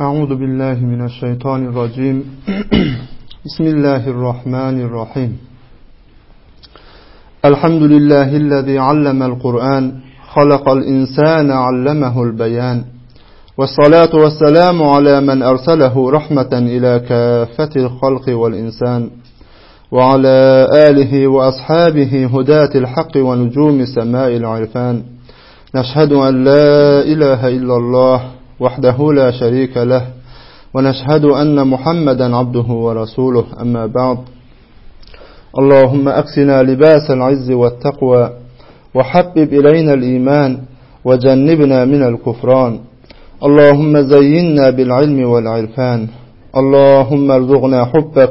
أعوذ بالله من الشيطان الرجيم بسم الله الرحمن الرحيم الحمد لله الذي علم القرآن خلق الإنسان علمه البيان والصلاة والسلام على من أرسله رحمة إلى كافة الخلق والإنسان وعلى آله وأصحابه هداة الحق ونجوم سماء العرفان نشهد أن لا إله إلا الله وحده لا شريك له ونشهد أن محمدا عبده ورسوله أما بعد اللهم أكسنا لباس العز والتقوى وحبب إلينا الإيمان وجنبنا من الكفران اللهم زينا بالعلم والعرفان اللهم ارزقنا حبك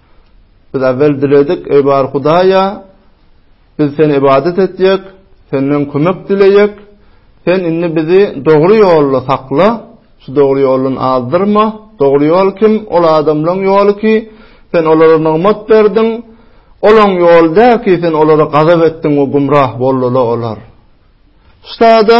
Biz äwel diledik, Eý bar Hudaýa, biz Seni ybadat etjek, Senden kömek dileýek, Sen indi bizi dogry ýolda sakla, şu dogry ýoldan azdyrma, dogry ýol kim, ol adamlaryň ýoly ki, Sen olara nygmat berdiň, olaň ýoly däl ki, Sen olara gazap etdiň we gümrah boldular olar. Ştada.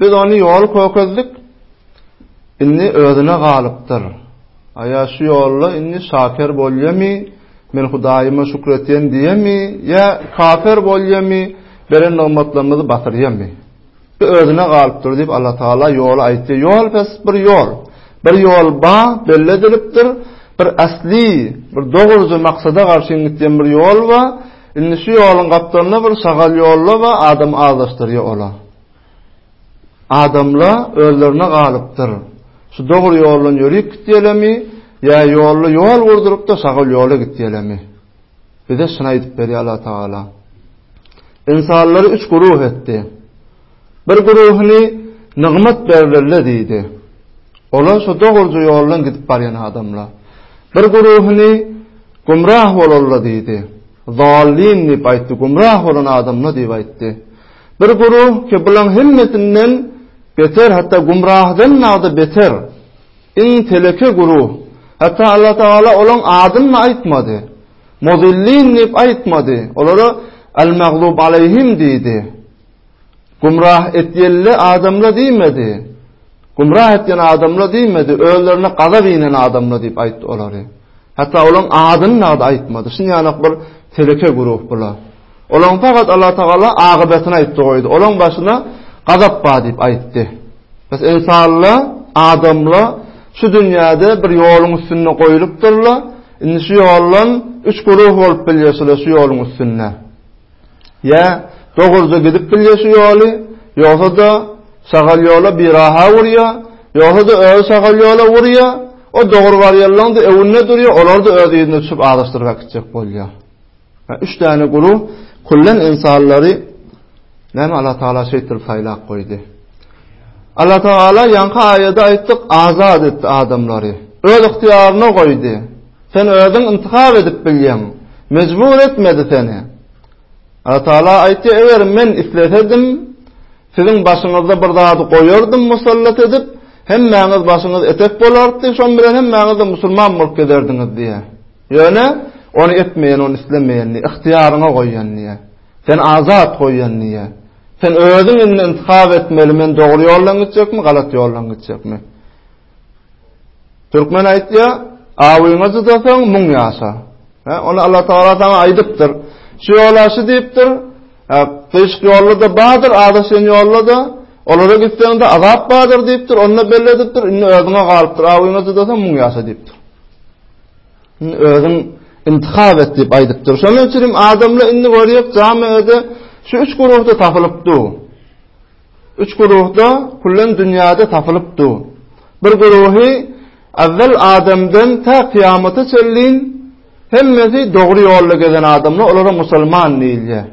Biz ony ýol kökezdik, indi özüne galypdyr. Aýa şu ýolda indi şaker bolýamy, men Hudaýyma şükür etýän diýemi, ýa kafer bolýamy, beren nygmatlarymyzy batyrýamy? Bu özüne galypdyr diýip Allatagala ýoly aýtýar. Ýol pes bir ýol. Bir ýol ba, belli edilipdir. Bir asly, bir dogruja maksada garşyn gitýän bir ýol ba, indi şu ýoluň gapdalynda bir şagal ýolla ba, adam azlaşdyrýar ola. Adamla özlerine galypdyr. Şu dogry ýoldan ýörüp gitýälemi, ýa ýolly ýol gurdurypda şagal ýola gitýälemi? Bize şuny aýdyp berýär Allah Tagala. Ynsanlary üç guruh etdi. Bir guruhyny nygmat berilende diýdi. Olar şu dogurja ýoldan gidip barýan adamla. Bir guruhyny gumrah bolanda diýdi. Zalym diýip aýtdy, gümrah bolan adamlar diýip aýtdy. Bir guruh ki bulaň hemmesinden beter, hatda gümrahdan nada beter. Iň teleke guruh. Hatda Allah Taala olaň adyny aýtmady. Mozillin diýip aýtmady. Olara al-magzub alayhim diýdi. Gumrah etýelli adamla diýmedi. Gumrah etýän adamla diýmedi, özlerine gazap inen adamla diýip aýtdy olary. Hatda olaň adyny nada aýtmady. Şun ýanak bir teleke guruh bula. Olaň fakat Allah Tagala agybetyny aýtdy goýdy. Olaň başyna gazap bar diýip aýtdy. Biz insalla, adamla şu dünýäde bir ýoluň üstünde goýlupdyrlar. Indi şu ýoldan üç guruh bolup bilýär şu ýoluň üstünde. Ýa, dogruja gidip bilýä şu ýoly, ýogsa-da, şagal ýola biraha urýa, ýogsa-da, özi şagal ýola urýa, o dogry barýanlaryň-da öwünde durýa, olar-da öz yzyna düşüp azaşdyryga gitjek bolýa. Ýa, üç däne guruh kullen ynsanlary näme Allah Taala şeýtdirip saýlap goýdy? Allah Taala ýaňky aýada aýtdyk, azat etdi adamlary. Öz ygtyýaryna goýdy. Sen özüň intihap edip bilýäň. Mejbur etmedi seni. Alla Taala aýtýar, Eger Men islesedim, siziň başyňyzda bir zady goýardym musallat edip, hemmäňiz başyňyz etek bolardy, şoň bilen hemmäňiz-de musulman bolup gezerdiňiz diýýär. Ýöne ony etmeýän, ony islemeýän diýýär. Yhtyýaryňa goýýan diýýär. Sen azat goýýan diýýär. Sen özüň indi intihap etmeli, men dogry ýoldan gitjekmi, galat ýoldan gitjekmi? Türkmen aýtýar, awyňy judasaň, müň ýaşa. Hä, ony Allah Tagala saňa aýdypdyr. Şu ýola şu diýipdir, hä, gyşky ýolda-da bardyr, azaşýan ýolda-da, olara gitseň-de azap bardyr diýipdir, onda belli edipdir, indi özüňe galypdyr, awyňy judasaň, müň ýaşa diýipdir. Indi özüň intihab et diýip aýdypdyr. Şonuň üçin hem adamlar indi görýär, jami öde şu üç guruhda tapylypdyr. Üç gürüh-de küllen dünýäde tapylyp dur. Bir gürühi Ewwel Ademden tä kyýamata çenlin hemmesi dogry ýolda gezen adamlar, olara musulman diýilýär.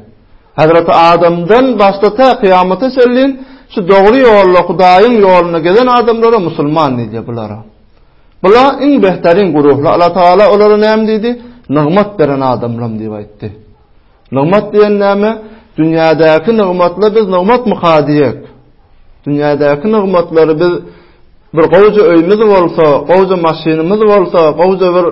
Hazreti Ademden başda tä kyýamata çenlin şu dogry ýolda Hudaýyň ýolunda gezen adamlara musulman diýilýär bulara. Bular iň behteryn gürühler. Allatagala olara näme diýdi? Nygmat beren adamlarym diýip aýtdy. Nygmat diýen näme? Dünýädäki nygmatlar biz nygmatmyka diýek? Dünýädäki nygmatlary biz bir gowja öýümiz bolsa, gowja maşynymyz bolsa, gowja bir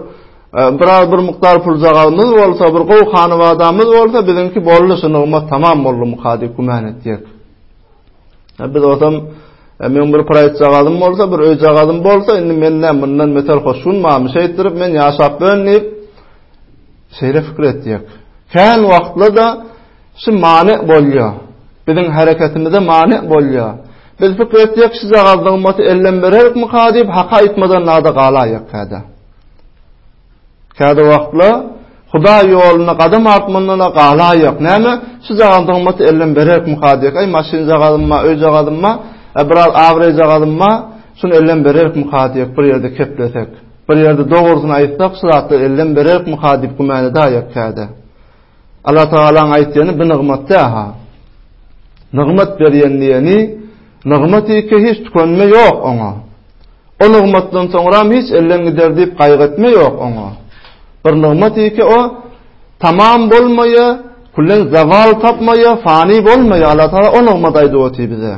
e, biraz bir mukdar puljagazymyz bolsa, bir gowy hanywadamyz bolsa, biziňki boldy, şu nygmat tamam boldumyka diýip güman etjek. E, biz olsam E, men bir praýtjagazym bolsa, bir öýjagazym bolsa, indi menden mundan metel hoşgunmamy şeýtdirip men ýaşap bön diýip, Şeýle pikir etjek. Kän wagtlar-da şu many bolýar. Biziň hereketimize many bolýar. Biz pikir etjek, şujagaz nygmaty elden bererikmika diýip, Haka aýtmadan nada galaýýak käte. Käte wagtlar Hudaý ýolunda gadam atmandan-a galaýýak. Näme, şujagaz nygmaty elden bererikmika diýip, äý maşynjagazym bar, öýjagazym bar, biraz abraýjagazym bar, şuny elden bererikmika diýip, bir ýerde keplesek. Bir ýerde dogrusyny aýtsak, şu zatlar elden bererikmika diýip güman edäýýek käde. Allatagalaň aýtýany bu nygmat däl-ha. Nygmat berýän diýeni nygmaty ki hiç tükenme ýok oňa. O nygmatdan soňram hiç elden gider diýip gaýgy etme ýok oňa. Bir nygmaty ki o tamam bolmaýa, kullen zawal tapmaýa, fani bolmaýa. Allatagala o nygmat aýdyp otyr bize.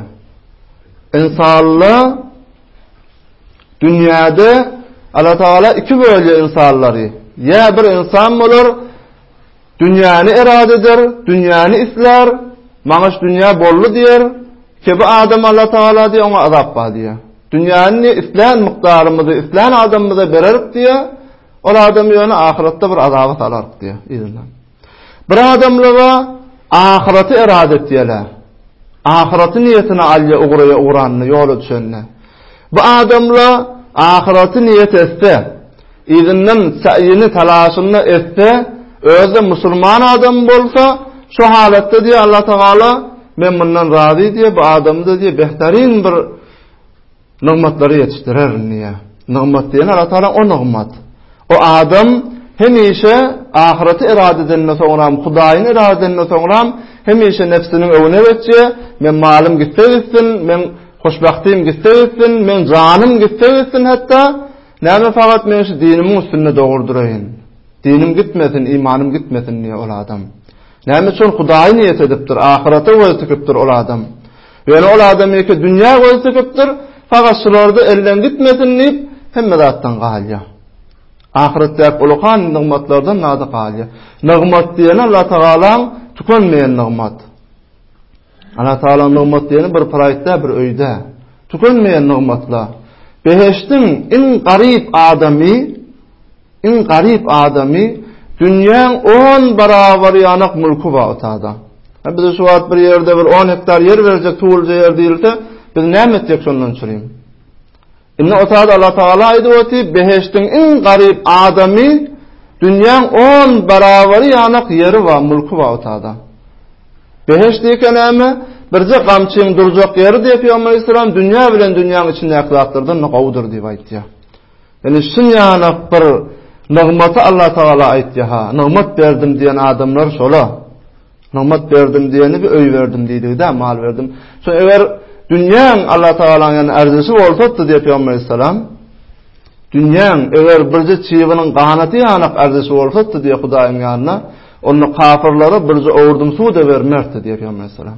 Insalla Dünýäde Allah Taala iki bölýär ynsanlary. Ýa bir ynsan bolar, dünýäni erat eder, dünýäni islär, maňa şu dünýä boldy diýer. Kebe adam Allah Taala diýär, oňa azap bar diýär. Dünýäni islän mukdarymyzy islän adamymyza bererik diýär. Ol adam ýöne ahyretde bir azaba salarys diýär. Ýa-da. Bir adamlyga ahyraty erat etýärler. Ahyraty niýetine alýar ugraýa ugranda, ýola düşende. Bu adamla ahyraty niýet etse, yzyndan säýini, talaşyny etse, özi musulman adam bolsa, şu halatda diýýär Allatagala, Men mundan razy diýýär, bu adamda diýýär, behterin bir Nygmatlary ýetişdirerin diýýär. Nygmat diýen Alla Tagala o nygmat. O adam hemişe ahyreti irade edenden soňram, Hudaýyny irade edenden soňram, hemişe nebsiniň öwüne geçje, men malym gitse gitsin, men hoşbahtim gitse gitsin, men janym gitse gitsin hatda, näme fakat men şu dinimiň üstünde dogry duraýyn. Dinim gitmesin, imanym gitmesin diýýär ol adam. Näme üçin Hudaýy niýet edipdir, ahyrete göz tikipdir ol adam. Ýöne ol adam ýeke dünýä göz dikipdir, Sagat şular-da elden gitmesin diýip, hemme zatdan galýar. Ahyretdäki uly-hany nygmatlardan nada galýar. Nygmat diýeni Allatagalaň tükenmeýän nygmat. Allatagalaň nygmat diýeni bir pyraýtda, bir öýde. Tükenmeýän nygmatlar. Beheştiň iň garyp adamy Iň garyp adamy dünýäň on barabar ýanak mülki bar otada. Ha bize şu wagt bir ýerde bir on hektar ýer berjek tuwulja ýer diýilse, biz näme etjek şondan çyryň? Indi otada Allah Taala aýdyp oty, behişdiň iň garyp adamy dünýäň on barabary ýanak ýeri bar, mülki bar otada. Behişt diýke näme? Birje gamçyň durjak ýeri diýip Peygamber Aleyhisselam dünýä bilen dünýäň içindäki zatlardan gowudyr diýip aýtýar. Indi çyn ýanak bir nygmaty Allatagala aýtýa-ha, nygmat berdim diýen adamlar şola. Nygmat berdim diýeni bir öý berdim diýdigi-dä, mal berdim. Şo eger dünýäň Allatagalaň ýanynda arzysy bolsady diýýär Pygamber aleýhissalam. Dünýäň eger birje çybynyň ganaty ýanak arzysy bolsady diýýär Hudaýyň ýanynda, onda kafyrlara birje owurdyň suw-da bermerdi diýýär Pygamber aleýhissalam.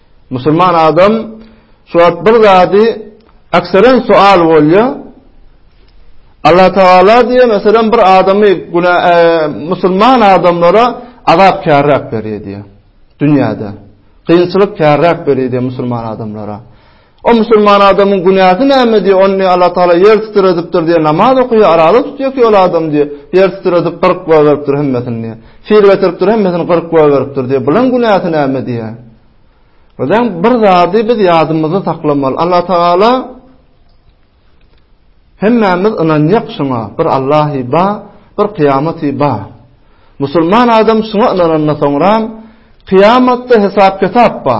Musulman adam şu wagt bir zady akseren sual bolýa. Allah Taala diýe meselem bir adamy günä e, musulman adamlara azap kärräk berýär diýe. Dünýäde kynçylyk kärräk berýär diýe musulman adamlara. O musulman adamyň günäsi näme diýýär, ony diýýär Allah Tagala ýer titredipdir diýýär, namaz okaýar, araza tutýar ki ol adam diýýär, ýer titredip gyryp goýberipdir hemmesini diýýär. Sil getiripdir hemmesini gyryp goýberipdir diýýär, bulaň günäsi näme diýýär. Bilen bir zady biz ýadymyzda saklamaly, Allah Tagala hemmemiz ynanýak şuňa, bir Allahy ba, bir kyýamaty ba. Musulman adam şuňa ynanandan soňra kyýamatda hesap-kitap ba.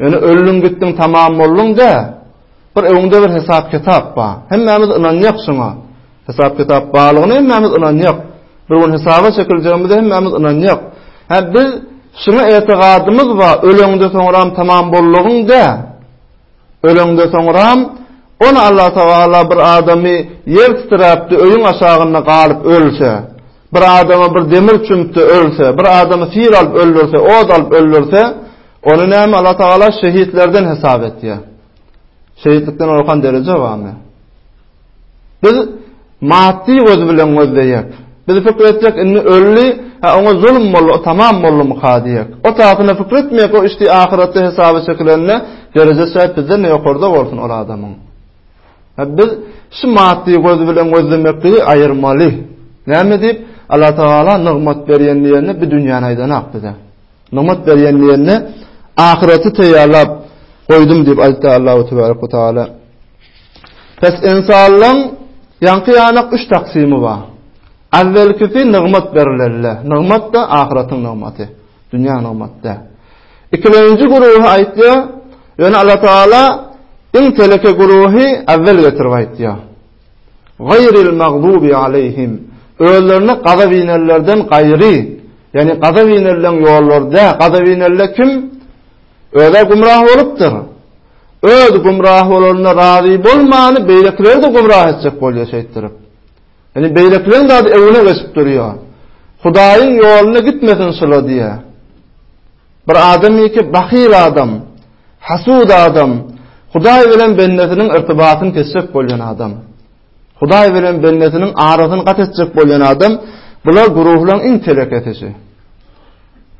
Ýöne öldüň gitdiň tamam bolduň dä. Bir öňde bir hesap kitap bar. Hemmämiz ynanýak şoňa. Hesap kitap barlygyna hemmämiz ynanýak. Bir gün hesaba çekiljegimize hemmämiz ynanýak. Hä biz şuňa etigadymyz bar, öleňde soňram tamam boldugyň dä. Öleňde soňram Ony Allah Tagala bir adamy ýer titrapdi öýüň aşagynda galyp ölse. Bir adama bir demir çümüpdi ölse, bir adamy syr alyp öldürse, ot alyp öldürse, ony näme Allah Taala şehitlerden hesap etýär. Şehitlikden orkan dereje barmy? Biz maddi göz bilen gözleýek. Biz pikir etjek, indi ölli, ha oňa zulm boldy, tamam boldy mu kadiyek. O taýyna pikir etmek, o işdi ahiretde hesaba çekilende derejesi bizden ýokarda bolsun ol adamyň. Biz şu maddy göz bilen gözlemekligi aýyrmaly. Näme diýip, Allatagala nygmat berýän diýende bu dünýäni aýdanok bize. Nygmat berýän diýende ahyreti taýýarlap goýdum diýip aýtdy Allahu tebarek we taala. Pes insanlaryň ýaňky ýanyk üç taksymy bar. Awwelkisi nygmat berilenler. Nygmat da ahyretiň nygmaty. Dünýä nygmat däl. Ikilenji güruhy aýtýar, ýöne Allatagala iň teleke güruhy äwel getirip aýtýar. Gaýril magdubi aleýhim, özlerine gazap inenlerden gaýry, ýagny gazap inenleň ýollary däl, gazap inenler kim? Özä gümrah bolupdyr. Öz gümrah bolanyna razy bolmany beýlekileri-de gümrah etjek bolýar şeýtdirip. Indi beýlekileriň zady öňüne geçip durýar. Hudaýyň ýoluna gitmesin şular diýýär. Bir adam iki bahyl adam, hasud adam, Hudaý bilen bendesiniň irtibatyny kesjek bolýan adam. Hudaý bilen bendesiniň arasyny gat etjek bolýan adam, bular guruhlaryň iň telekesisi.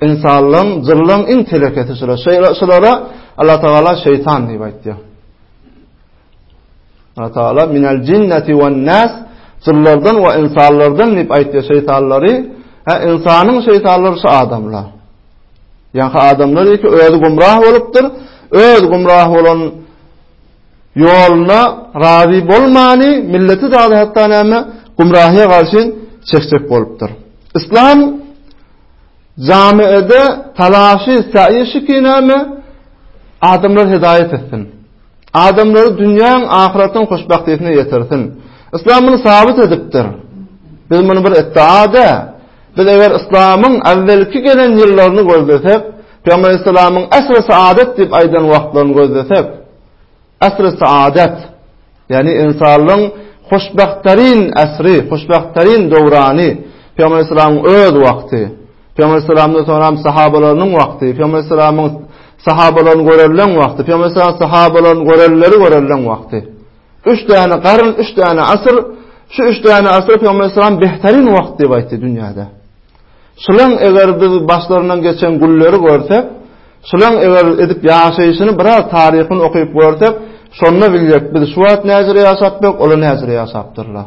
İnsanlaryň, jynlaryň iň telekesisi şular. Şulara Allah Taala şeytan diýip aýtýar. Allah Taala minel jinneti wen nas jynlardan we insanlardan diýip aýtdy şeýtanlary. Ha insanyň şeýtanlary şu adamlar. Ýa-ha adamlar ýa-ki özi gumrah bolupdyr, öz gumrah bolan ýoluna razy bolmany milleti dagy hatda näme gumrahyýa garşy çekjek bolupdyr. Islam jamiýede talaşy, saýyşy ki näme adamlar hidayet etsin. Adamlary dünýäň ahyratyň hoşbagtyýetine ýetirsin. Yslam muny sabyt edipdir. Biz muny bir iddia dä. Biz eger yslamyň äwwelki gelen ýyllaryny gözlesek, Pygamber aleyhisselamyň äsr-i saadet diýip aýdan wagtlaryny gözlesek, äsr-i saadet, ýagny ynsanlygyň hoşbagttaryn äsri, hoşbagttaryn döwrany, Pygamber aleyhisselamyň öz wagty. Pygamber aleyhisselamdan soňam sahabalarynyň wagty, Pygamber aleyhisselamyň sahabalaryny görelilen wagty, Pygamber aleyhisselam sahabalaryny görenleri görelilen wagty. Üç däne garyn, üç däne asyr, şu üç däne asyr Pygamber aleyhisselam behterin wagt diýip aýtdy dünýäde. Şulaň eger biz başlaryndan geçen gülleri görsek, şulaň eger edip ýaşaýşyny biraz taryhyny okyp görsek, şonda biljek biz şu wagt näzire ýaşapdyk, olar näzire ýaşapdyrlar.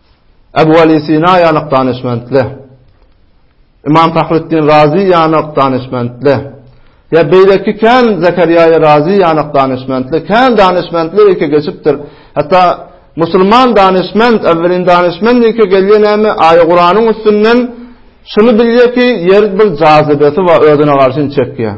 Abu Aly Sina ýanyk danyşmentle. Imam Fahruddin Razy ýanyk danyşmentle. Ýa beýleki kän Zakarýaýy Razy ýanyk danyşmentle. Kän danyşmentle ilki geçipdir. Hatda musulman danyşment, awwelin danyşment ilki gelýär näme, aýa Kuranyň üstünden şuny bilýär ki, ýer bir jazybesi bar, özüne garşy ini çekýär.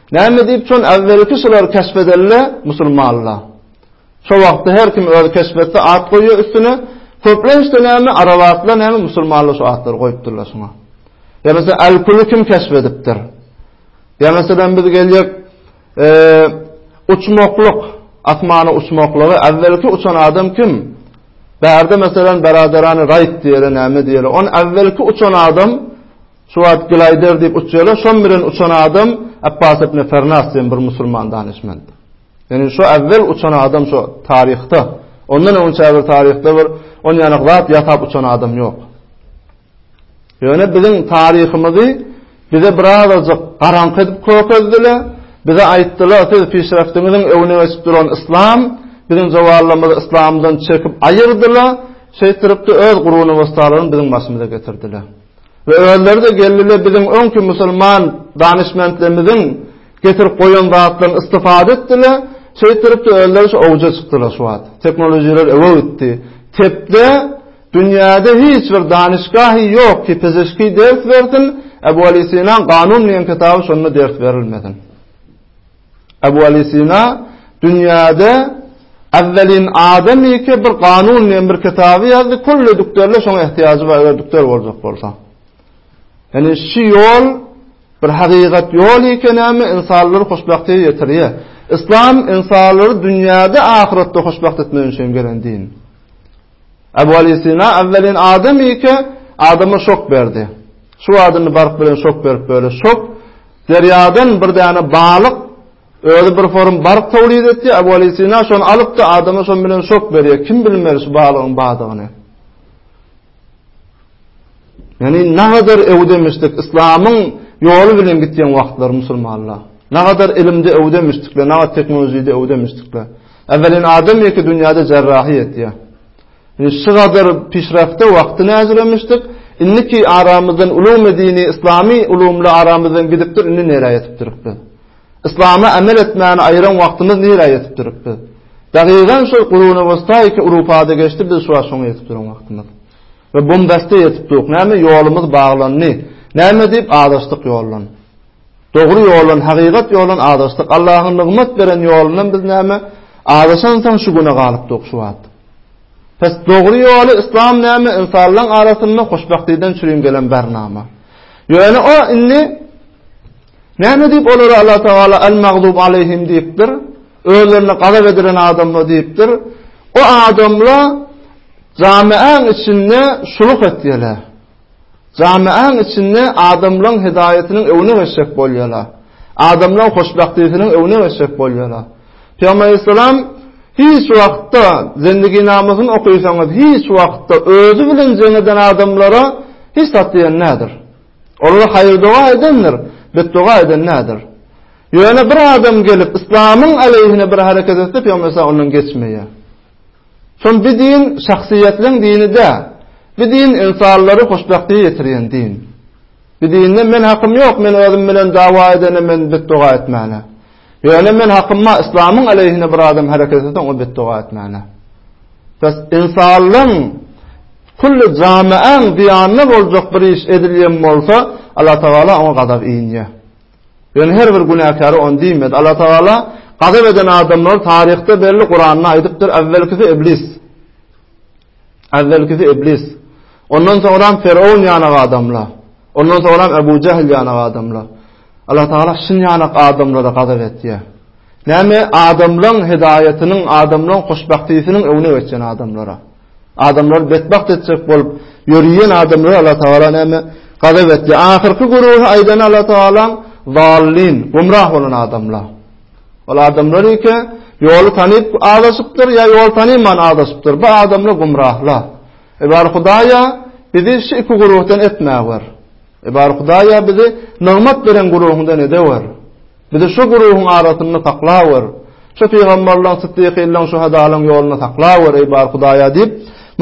Näme diýip şon äwwelki şular keşp edelle musulmanla. Şo wagtda her kim öz keşbetde at goýýa üstüne, köplençde näme arabatla näme musulmanla şo atlary goýupdyrlar şoňa. Ýa mesela Alkuly kim keşp edipdir? Ýa mesela biz geljek eee uçmaklyk, asmana uçmaklygy äwwelki uçan adam kim? Bärde mesela beradarany raýt diýeli näme diýeli. On äwwelki uçan adam Şu wagt Gilaider diýip uçýarlar, şom bilen uçan adam Appas ibn Fernas diýen bir musulman danyşmand. Ýöne şu awwel uçan adam şu taryhda, ondan öňçe bir taryhda bir on ýanyk zat ýasap uçan adam ýok. Ýöne biziň taryhymyzy bize birazajyk garaňky edip kökezdiler, bize aýtdylar, siz pişreftiňiziň öwne geçip duran islam, biziň jowallarymyzy islamdan çekip aýyrdylar, şeýtiripdi öz guruny wastalaryny biziň başymyza getirdiler. we özleri-de geldiler biziň öňki musulman danyşmentlerimiziň getirip goýan zatlaryny istifade etdiler, şeýtdirip-de özleri şu owja çykdylar şu wagt. Teknologiýalar öwe gitdi. Tepde dünýäde hiç bir danyşgahy ýok ki, pizişki ders bersin, Ebu Aly Sinaň Ganun diýen kitaby şonda ders berilmesin. Abu Ali Sina dünýäde Awwelin adam ýeke bir kanun diýen bir kitaby ýazdy. Külli dükderle şoň ähtiýajy bar, eger dükder boljak bolsa. Yani şu ýol bir hakykat ýol ýeken näme insanlary hoşbagtlyga ýetirýär. Islam insanlary dünýäde ahyratda hoşbagt etmek üçin gelen din. Ebwalysina Ewwelin adam ike, adama şok berdi. Şu adyny bark bilen şok berip böle. Şok derýadan bir däne balyk özi bir forum bark towlid etdi. Ebwalysina şony alypdy, adama şon bilen şok berýär. Kim bilmeli şu balygyň badygyny? Yani nagadar öwdemişdik İslamyň ýoly bilen gitýän wagtlary musulmanlar. Nagadar ilimde öwdemişdikler, nagadar teknologiýada öwdemişdikler. Äwelin adam ýeke dünýäde jarrahy etýär. Indi şu gadar pişrafte wagtyny äjremişdik, indiki aramyzdan ulumy dini yslamy ulumly aramyzdan gidipdir indi nirä ýetipdirik biz. Yslama amel etmäni aýyran wagtymyz nirä ýetipdirik biz. Dagygan şol guruna wostaýki urupada geçdi biz şuwagt şoňa ýetip duran wagtymyz. We bombasty ýetip duruk näme ýolumyz baglandy. Näme diýip azaşdyk ýoldan. Dogry ýoldan, hakykat ýoldan azaşdyk. Allahyň nygmat beren ýolundan biz näme? Azaşansoň şu güne galypdyk şu wagt. Pes dogry ýoly yslam näme? Ynsanlaryň arasynda hoşbagtydan çürin gelen barnama. Ýöne o indi näme diýip olara Allah Taala al-magdub alayhim diýipdir. Özlerine gazap edilen adamlar diýipdir. O adamlar jamiäň içinde şuluk etýärler. Jamiäň içinde adamlaň hidaýatynyň öwüne geçjek bolýala. Adamlaň hoşbagtysynyň öwüne geçjek bolýala. Pygamber issalam hiç wagtda zendiginamasyny okysaňyz hiç wagtda özi bilen jeň eden adamlara hiç zat diýen nädir. Olara haýyr doga edendir, betdoga eden nädir. Ýöne bir adam gelip islamyň aleýhine bir hereket etse pygamber issalam ondan geçmeýär. Son bi din şahsyýetleň dini dä. Bi din ynsanlary hoşbähtiýe ýetirýän din. Bi dinde men hakym ýok, men özüm bilen dawa edene men betdoga etmäne. Ýöne men hakymma yslamyň aleýhine bir adam hereket etse oňa betdoga etmäne. Bes ynsanlaň kulli jamaäň zyýanyna boljak bir iş edilýän bolsa Allah Tagala oňa gazap inýär. Ýöne her bir günäkäre ony diýmedi. Allatagala gazap eden adamlary taryhda belli, Kuranda aýdypdyr, Äwwelkisi Iblis. Äwwelkisi Iblis. Ondan soňram Firawun ýanak adamlar. Ondan soňram Ebu Jehl ýanak adamlar. Allatagala şun ýanak adamlara gazap etýär. Näme adamlaryň hidaýatynyň, adamlaryň hoşbagtysynyn öňüne geçen adamlara. Adamlary betbagt etjek bolup ýöriýen adamlara Allah Taala näme gazap etdi. Ahyrky güruhy aýdan Allah Taala zallin, gumrah bolan adamlar. Ol adamlar ýeke ýoly tanyp azaşypdyr ýa ýol tanyman azaşypdyr. Bu adamlar gumrahlar. Ebar Hudaýa bizi şu iki guruhdan etmäwer. Ebar Hudaýa bizi nygmat beren guruhundan edewer. Bizi şu gurugyň arasynda saklawer. Şu pygamberleň, syddykyllyň, şuhadalyň ýolunda saklawer, eý bar Hudaýa diýip,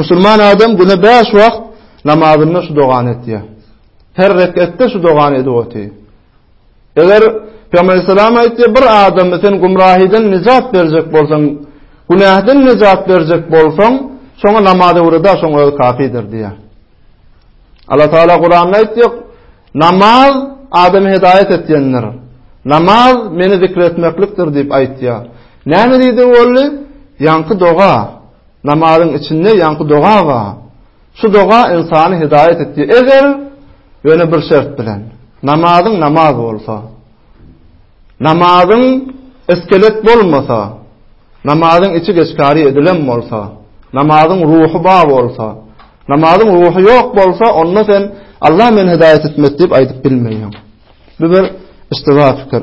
musulman adam güne bäş wagt namazynda şu dogany etýär. Her rekatda şu dogany edip otyr. Eger Pygamber aleyhisselam aýtdy, bir adamy sen gumrahydan nejat berjek bolsaň, günähden nejat berjek bolsaň, şoňa namaz öwreda, şoň öz kafirdir diýär. Allah Taala Kuranda aýtdy, Namaz adamy hedaýat etýändir. Namaz meni zikr etmeklikdir diýip aýtýar. Näme diýdi Wally? Ýaňky doga. Namazyň içinde ýaňky doga bar. Şu doga ynsany hedaýat etýär eger, ýöne bir şert bilen. Namazyň namaz bolsa. Namazyň iskelet bolmasa, namazyň içi geçgari edilen bolsa, namazyň ruhy bar bolsa, namazyň ruhy ýok bolsa, onda sen Allah meni hidaýat etmedi diýip aýdyp bilmeýäň. Bu bir istiwa pikir.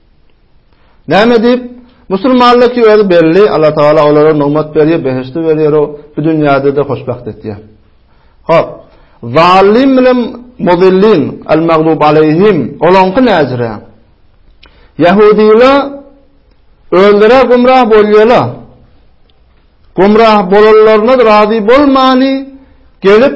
Näme diýip? Musulmanlar ki özi belli, Allah Tagala olara nygmat berýär, behişdi berýär, o bu dünýäde-de hoşbagt etýär. Hop. Zalim bilen muzillin, al-maghdub aleyhim, olaňky näjire? Yahudiler özlere gumrah bolýarlar. Gumrah bolanlaryna razy bolmany gelip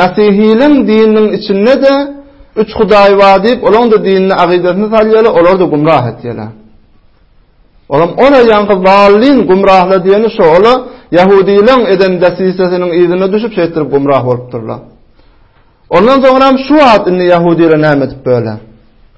Mesihileň dininiň içinde-de üç hudaý bar diýip, olaň-da dinine, agydasyna salýarlar, olary-da gumrah etýärler. Olam ora ýaňky zallyn gumrahlar diýeni şo, ola ýahudylaň eden desisesiniň yzyna düşüp şeýtdirip gumrah bolupdyrlar. Ondan soňram şu wagt indi ýahudylar näme edip böler?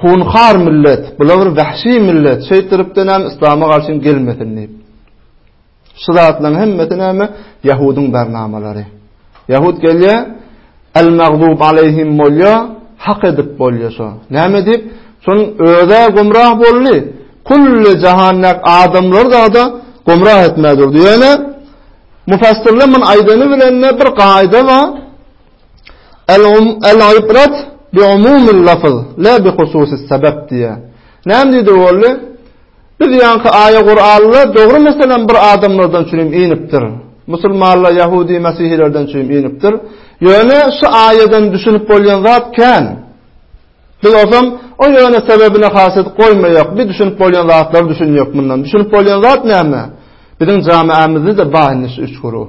Hunkar millet, bular bir wahşy millet, şeýtdiripde näme islama garşyň gelmesin diýip. Şu zatlaryň hemmesi näme? Ýahudyň bernamalary. Ýahud gelýär, el-magdub aleýhim bolýar, hak edip bolýar şo. Näme diýip? Şoň özä gumrah boldy. Kulli jahannak adamlar dagda gumrah etmäge durdy. Ýöne mufassyrlar muny aýdany bilen bir gaýda bar. El-ibrat bi'umumil lafz la bihususis sebep diýýär. Näme diýdi boldy? Biz ýaňky aýa Kuranda dogry meselem bir adamlardan çürim inipdir. Musulmanlar ýahudi mesihilerden çürim inipdir. Ýöne şu aýadan düşünip bolýan zat kän. Biz olsam o ýöne sebebine hasyýet goýmaýak. Bi düşünip bolýan zatlary düşünýek mundan. Düşünip bolýan zat näme? Biziň jamiämizde-de bar indi şu üç guruh.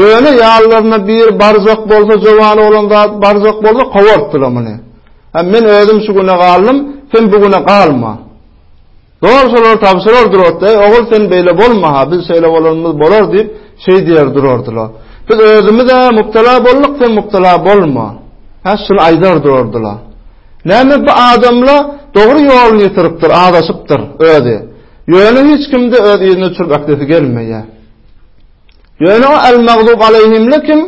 Ýöne ýanlaryna biri barjak bolsa jowany bolan zat barjak bolsa kowartdylar muny. Hem men özüm şu güne galdym, sen bu güne galma. Dogry şolar tabşyrar durardy, eý ogul sen beýle bolma ha, biz şeýle bolanymyz bolar diýip şeý diýer durardylar. Biz özümiz-ä mubtala bolduk, sen mubtala bolma. Hä şuny aýdar durardylar. Näme bu adamlar dogry ýoluny ýitiripdir, azaşypdyr özi. Ýöne hiç kimde öz yzyny çürüp äkdesi gelmeýär. Ýöne o Al-Magdub Aleýhimli kim?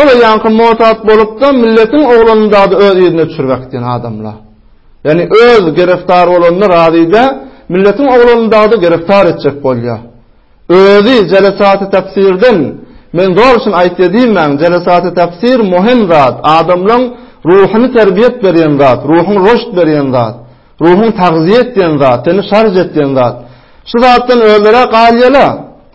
Ol-a ýaňky Motad bolup-da, milletiň oglunyny dagdy öz yzyna çürgek diýen adamla. Ýagny öz gereftar bolanyna razy däl, milletiň oglunyny dagdy gereftar etjek bolýa. Özi Jelesaty Tafsirden, men zor üçin aýtýa diýmäň, Jelesaty Tafsir muhim zat, adamlaň ruhuny terbiýet berýän zat, ruhuň roşt berýän zat, ruhuň tagziýe etýän zat, seni şarj etýän zat. Şu zatdan özlerä galýa-la.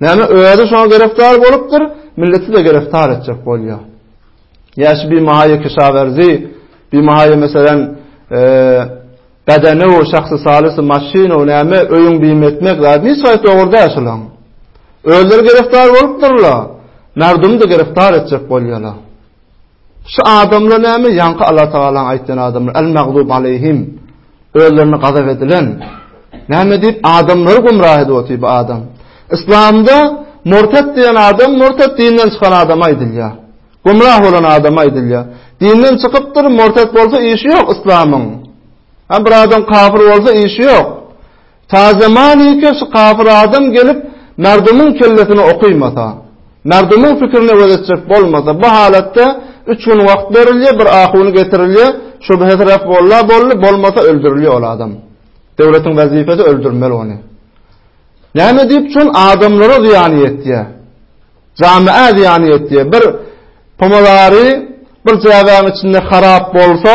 Näme özi şoňa gerefdar bolupdyr, milleti-de gerefdar etjek bolýar. Ýa şu Bimahaýa Kişawerzi, Bimahaýa meselem, bedeni, şahsy salysy, maşyny, näme öýüň bim etmek zady hiç haýsy dogry däl şolaň. Özleri gerefdar bolupdyrlar, merdumi-de gerefdar etjek bolýarlar. Şu adamlar näme? Ýaňky Allah Tagalaň aýtýan adamlar, Al-Magdub Aleýhim, özlerine gazap edilen. Näme diýip adamlary gumra edip otyr bu adam. Islamda murtat diýen adam murtat dinden çykan adam aýdylýar. Gumra bolan adam aýdylýar. Dinden çykypdyr, murtat bolsa işi ýok islamyň. Ha bir adam kafir bolsa işi ýok. Taze-malike şu kapyr adam gelip merdumyň kellesine okymasa, merdumyň pikirine göz etjek bolmasa, bu halatda üç gün wagt berilýär, bir ahuny getirilýär, şübhesi ref bolla boldy, bolmasa öldürilýär ol adam. Döwletiň wezipesi öldürmeli ony. Näme diýip şol adamlara zyýan ýetýär. Jamiä zyýan ýetýär. Bir pomolary bir jäbäň içinde harap bolsa,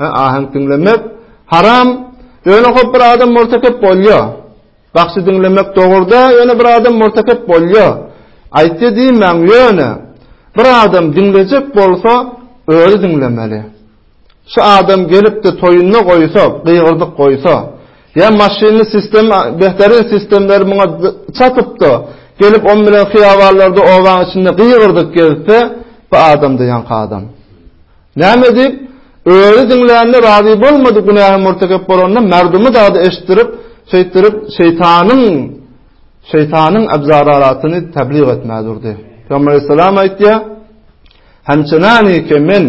Hä ahenk diňlemek haram ýöne hop bir adam murtakep bolýa. Bagşy diňlemek dogurda ýöne bir adam murtakep bolýa. Aýtdy diýmäň ýöne bir adam diňlejek bolsa özi diňlemeli. Şu adam gelipdi toýunda goýsa gygyrdyk goýsa ýa maşynly sistem behterin sistemleri muňa çatypdy. Gelip on bilen hyýawanlarda owaň içinde gygyrdyk gezse bu adamda ýaňky adam. Näme edip, özi diňlänine razy bolmady, günähe mürtekep bolanda merdumy dady eşitdirip, şeýtdirip şeýtanyň şeýtanyň abzararatyny tablyk etmä durdy. Pygamber aleyhisselam aýtýar, Hemçinani ki men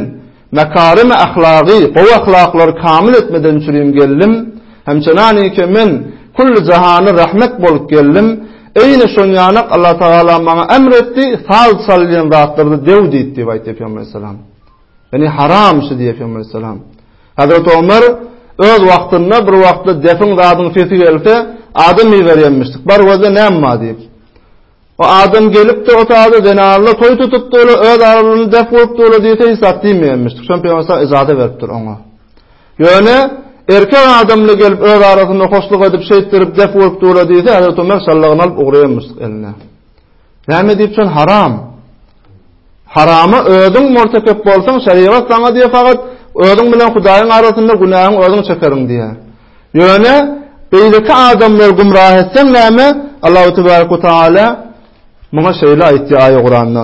makarim ahlagy, gowy ahlaklary kamil etmeden üçin geldim. Hemçinani ki men kulli jahany rahmet bolup geldim. Eýne şonýanak Allah Tagala maňa emr etdi, sal çal diýen zatlarda dew diýt diýip aýtdy Pygamber aleyhissalam. Ýani haram şu diýip Pygamber aleyhissalam. Hazrat Omar öz wagtynda bir wagtda defiň zadyň sesi gelse, adam iberenmişdik. Bar gözde näme bar diýip. O adam gelipdi o taýda zenanla toý tutupdy, öz aralyny def bolupdy, ol diýse hiç zat diýmeýänmişdik. Şoň Pygamber aleyhissalam ijazat beripdir oňa. Ýöne, erkek adamly gelip öz arasynda hoşluk edip şeýtdirip gep urup dur-a diýse, Hezreti Ömer şallagyny alyp ugraýamyşdyk eline. Näme diýip sen haram? Harama özüň mortekep bolsaň, şerigat saňa diýe fakat özüň bilen Hudaýyň arasynda günäňi özüň çekeriň diýe. Ýöne, beýleki adamlary gumrah etseň näme? Allahu tebarek we taala muňa şeýle aýtýar aýa-Kuranda.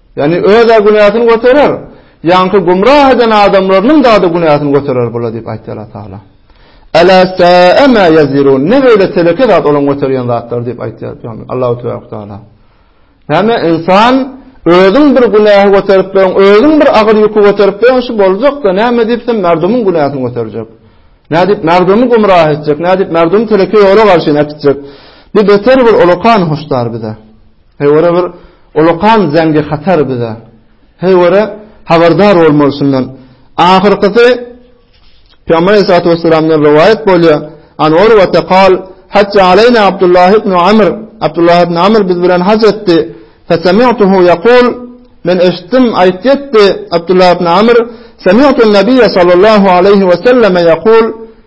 Ýagny öz-ä günäsini göterer, ýaňky gümra eden adamlarynyň dady günäsini göterer bula diýip aýtdy Allah Tagala. Ela sa'a ma yazirun. Ne beýle teleke zat olaň göterýän zatlary diýip aýtýar Pygamber Allahu tebaraka taala. Näme insan özüň bir günähi göterip bilen, özüň bir agyr ýüki göterip bilen şu boljak-da, näme diýip sen merdumyň günäsini göterjek. Näme diýip merdumy gumra etjek, näme diýip merdumy teleke ýola garşy etjek. Bir beter bir ulukan hoşdar bize. Heý wara bir olakan zeňgi hatar bize. Heý wara habardar bolmaly şundan. Ahyrkysy Peygamber Aleyhissalatu vesselamdan rivayet bolýar. An Urwa taqal Hacca aleyna Abdullah ibn Amr. Abdullah ibn Amr biz bilen hac etdi. Fesemi'tuhu yaqul Men eşitdim aýtdy Abdullah ibn Amr Semi'tu Nabiyya sallallahu aleyhi ve selleme yaqul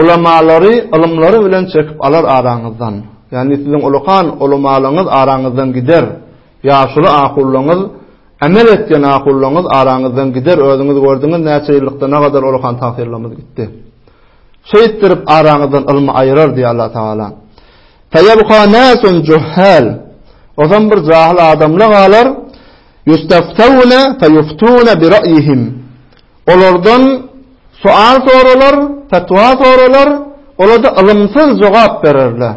Ulamalary ylymlary bilen çekip alar araňyzdan. Ýagny siziň ulykan ulamalygyňyz araňyzdan gider. Ýaşuly ahullaňyz, emel etýän ahullaňyz araňyzdan gider. Özüňiz gördüňiz näçe ýyllykda nagadar ulykan tagsylylarymyz gitdi. Şeýtdirip araňyzdan ylmy aýyrar diýýär Allah Tagala. Feýebka nasun juhhal. Ozan bir jahyl adamlar galar. Yustaftawna feyuftuna bi ra'yihim. Olardan sual soralar, fetwa soralar, ola-da ylymsyz jogap bererler.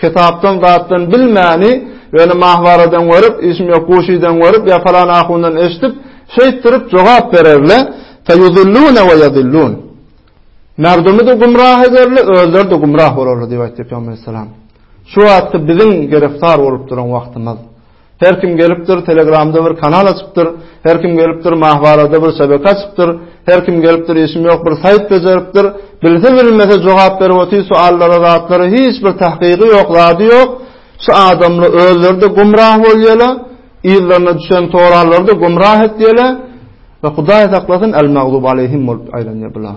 Kitapdan zatdan bilmäni, ýöne mahwaradan görüp, işim ýok, guşydan görüp ýa falan ahundan eşidip, şeýtdirip jogap bererler, feýudillune we ýudillun. Merdumi-de gumrah ederler, özleri-de gumrah bolarlar diýip aýtdy Pygamberimiz aleyhisselam. Şu wagtky biziň gereftar bolup duran wagtymyz. Her kim gelipdir telegramda bir kanal açypdyr, her kim gelipdir mahbarada bir şebeke açypdyr, her kim gelipdir işim ýok bir saýt bejeripdir, bilse bilmese jogap berip otyr soallara zatlara hiç bir tahkygy ýok zady ýok, şu adamla özleri de gumrah bolýala, yzlaryna düşen sorallarda gumrah etýala we hudaý saklasyn el magdub aleyhim bolup aýlanýa bular.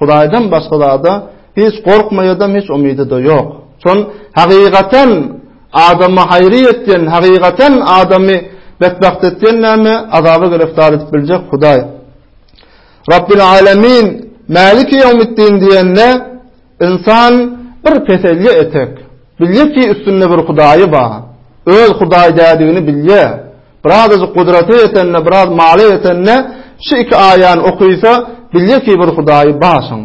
Hudaýdan başga zada hiç gorkmaýadam, hiç umydy-da ýok. Şol hakykaten adama haýry ýetýän, hakykaten adamy betbagt etýän näme? Azaba giriftar edip biljek Hudaý. Rabbil Alemin, Maliki Ýewmiddin diýende, ynsan bir peselýe etek. Bilýär ki, üstünde bir Hudaýy bar. Öz Hudaý dädigini bilýär. Birazajyk gudraty ýetende, biraz maly ýetende şu iki aýany okysa, bilýär ki, bir Hudaýy barşyň.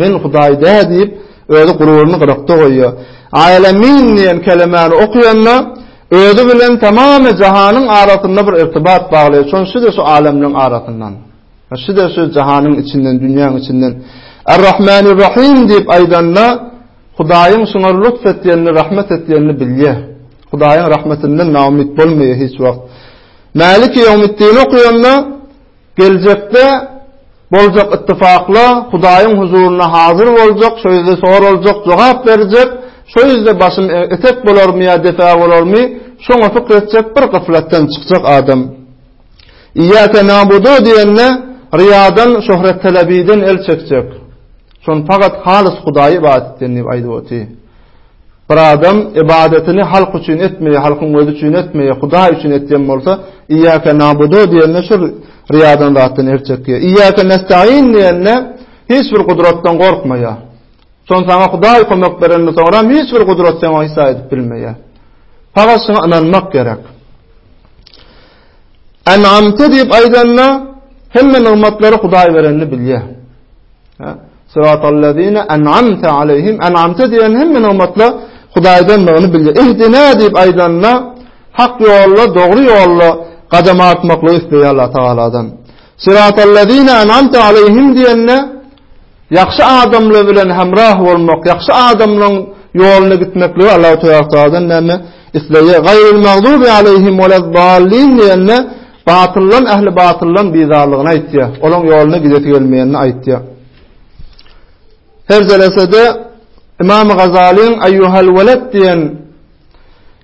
Men Hudaý dä diýip, özi gururyny gyrakda goýýar. Aýalamin diýen kelemäni okuyanda, özi bilen tamamy jahanyň arasynda bir irtibat baglaýar. Şoň şu-da şu alamlaryň arasyndan. Şu-da şu jahanyň içinden, dünýäň içinden. Ar-Rahmanir-Rahim diýip aýdanda, Hudaýyň şuňar lutf etýänini, rahmet etýänini bilýä. Hudaýyň rahmetinden naumyt bolmaýa hiç wagt. Mäliki ýewmiddini okaýanda, geljekde boljak ittifakla Hudaýyň huzurynda hazyr boljak, şo ýerde soraljak, jogap berjek, şo ýerde başym etek bolarmy ýa depä bolarmy, şoňa pikir etjek, bir gyflatdan çykjak adam. Iyake nabudu diýende riýadan, şöhrattälebiden el çekjek. Şony pagat halys Hudaýa ybadat etýän diýip aýdyp oty. Bir adam ybadatini halk üçin etmeýär, halkyň gözi üçin etmeýär, Hudaý üçin etýän bolsa, iyake nabudu diýende şu riýadan zatdan el çekýär. Iyake nestaîn diýende hiç bir gudratdan gorkmaýar. Şony saňa Hudaý kömek berende soňra hiç bir gudrat seni hissa edip bilmeýär. Pagat şuňa ynanmak gerek. En'amte diýip aýdanda hemme nygmatlary Hudaý berenini bilýär. Sıratallazina en'amte aleyhim en'amte diýen hemme nygmatlar Hudaýdandygyny bilýär. Ihdina diýip aýdanda hak ýolda, dogry ýolda gadam atmaklygy isleýär Allah Tagaladan. Sıratallazina en'amte aleyhim diýende Ýagşy adamlar bilen hemrah bolmak, ýagşy adamlaryň ýolunda gitmekligi Allahu Teala'dan näme isleýär? Gaýrul magdubi aleýhim weleddallin diýende, batyldan, ähli batyldan bizarlygyny aýtýar. Olaryň ýolunda gidesi gelmeýänini aýtýar. Her jelesede Imam Gazalyň Eýýuhal weled diýen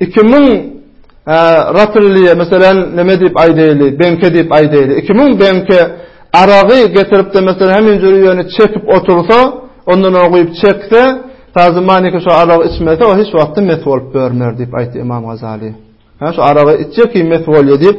Iki müň Ratlliýe, meselem, näme diýip aýdaýly, beňke diýip aýdaýly. Iki müň beňke aragy getirip-de, meselem, hemen jüri ýöne çekip otursa, ondan ony guýup çekse, taze maniki şu aragy içmese, o hiç wagtda mes bolup görmer diýip aýtdy Ymam Gazali. Hä, şu aragy içjek, mes bolýar diýip,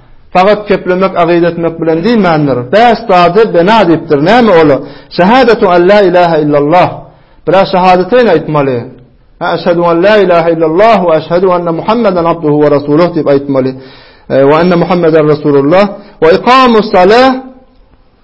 Fakat keplemek agide etmek bilen diýmändir. Bäş zady bena diýipdir. Näme ol? Şehadetu an la ilaha illallah. Biraz şehadeteyn aýtmaly. Ha eşhedü an la ilaha illallah we eşhedü enne Muhammeden abduhu we resuluh diýip aýtmaly. E, we enne Muhammeden resulullah we ikamus salah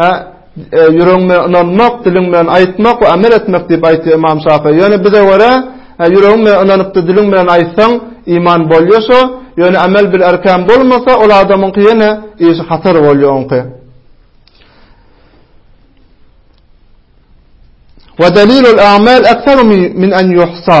Hä, ýüregiň bilen ynanmak, diliň bilen aýtmak we amel etmek diýip aýtýar Ymam Şafyý. Ýöne bize görä, hä, ýüregiň bilen ynanypdy, diliň bilen aýtsaň, iman bolýar şo, ýöne amel bil erkan bolmasa, ol adamyňky ýene işi hatar bolýar oňky. Wa dalilul a'mal aktsaru min an yuhsa.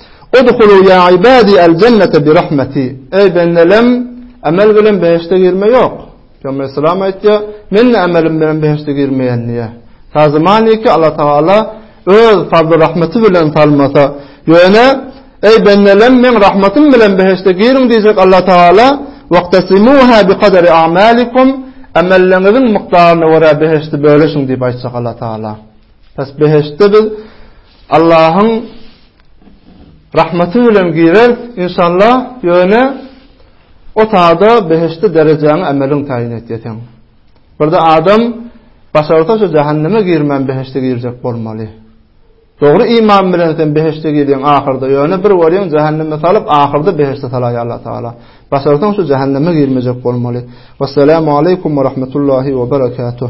Udhulu ýa ibadi el jennete bi rahmeti, Eý bendelem, emel bilen behişde girme ýok. Pygamber aleyhisselam aýtýar, Men-de emelim bilen behişde girmeýän diýýär. Ta zamaniki Alla Tagala öz fazly rahmeti bilen salmasa, ýöne, Eý bendelem, meň rahmatym bilen behişde giriň diýjek Alla Tagala, Waktasimuha bi kadari a'malikum, Emelleriňiziň mukdaryna görä behişdi bölüşiň diýip aýtjak Alla Tagala. Bes behişde biz Allahyň rahmaty bilen girer inşallah ýöne o taýda behişde derejäň ameliň taýyn etýäň. Birde adam başarsa şu jahannama girmän behişde girjek bolmaly. Dogry iman bilen sen behişde girýän ahyrda ýöne bir görýän jahannama salyp ahyrda behişde salaýa Allah taala. Başarsaň şu jahannama girmejek bolmaly. Wassalamu aleykum we rahmetullahi we berekatuh.